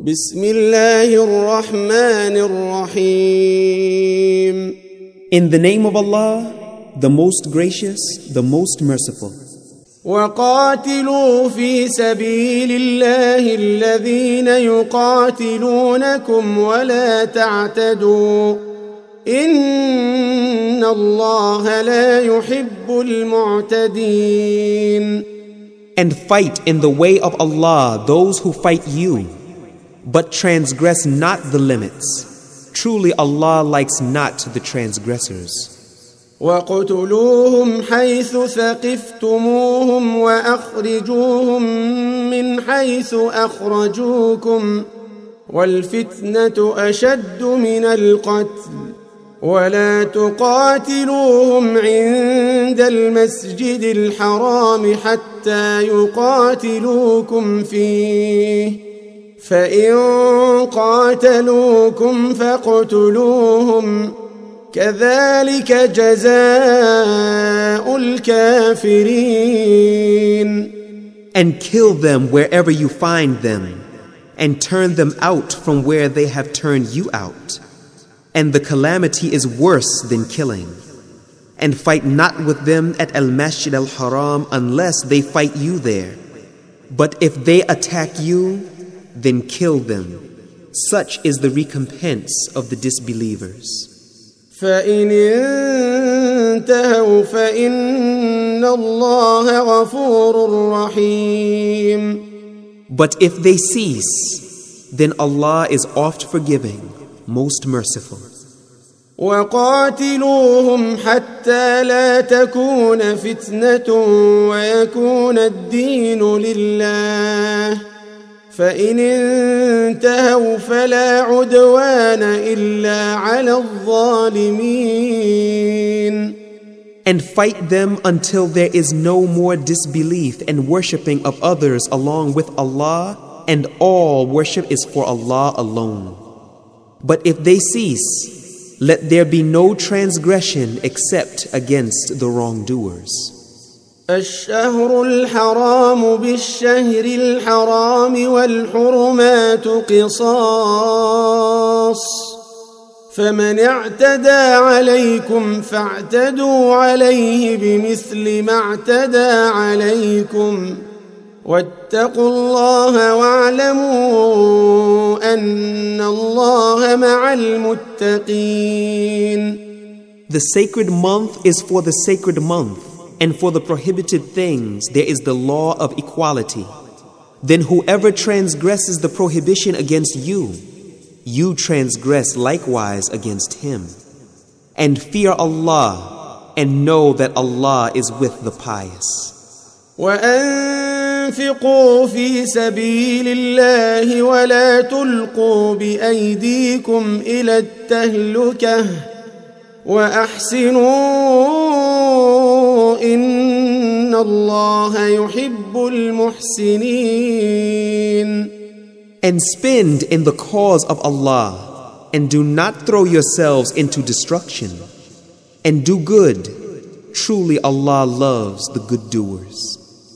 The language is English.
بسم الله الرحمن الرحيم In the name of Allah, the most gracious, the most merciful. وقاتلوا في سبيل الله الذين يقاتلونكم ولا تعتدوا إن الله لا يحب المعتدين And fight in the way of Allah those who fight you, but transgress not the limits. Truly Allah likes not the transgressors. وقتلوهم حيث ثقفتموهم واخرجوهم من حيث اخرجوكم والفتنه اشد من القتل ولا تقاتلوهم عند المسجد الحرام حتى يقاتلوكم فيه فان قاتلوكم فاقتلوهم كذلك جزاء الكافرين And kill them wherever you find them, and turn them out from where they have turned you out. And the calamity is worse than killing. And fight not with them at Al Masjid al Haram unless they fight you there. But if they attack you, then kill them. Such is the recompense of the disbelievers. فإن انتهوا فإن الله غفور رحيم But if they cease, then Allah is oft forgiving, most merciful. وقاتلوهم حتى لا تكون فتنة ويكون الدين لله فإن انتهوا فلا عدوان إلا على الظالمين And fight them until there is no more disbelief and worshipping of others along with Allah, and all worship is for Allah alone. But if they cease, let there be no transgression except against the wrongdoers. الشهر الحرام بالشهر الحرام والحرمات قصاص فمن اعتدى عليكم فاعتدوا عليه بمثل ما اعتدى عليكم واتقوا الله واعلموا أن الله مع المتقين. The sacred month is for the sacred month, and for the prohibited things there is the law of equality. Then whoever transgresses the prohibition against you, you transgress likewise against him. And fear Allah, and know that Allah is with the pious. وانفقوا في سبيل الله ولا تلقوا بايديكم الى التهلكه واحسنوا ان الله يحب المحسنين And spend in the cause of Allah, and do not throw yourselves into destruction. And do good. Truly Allah loves the good doers.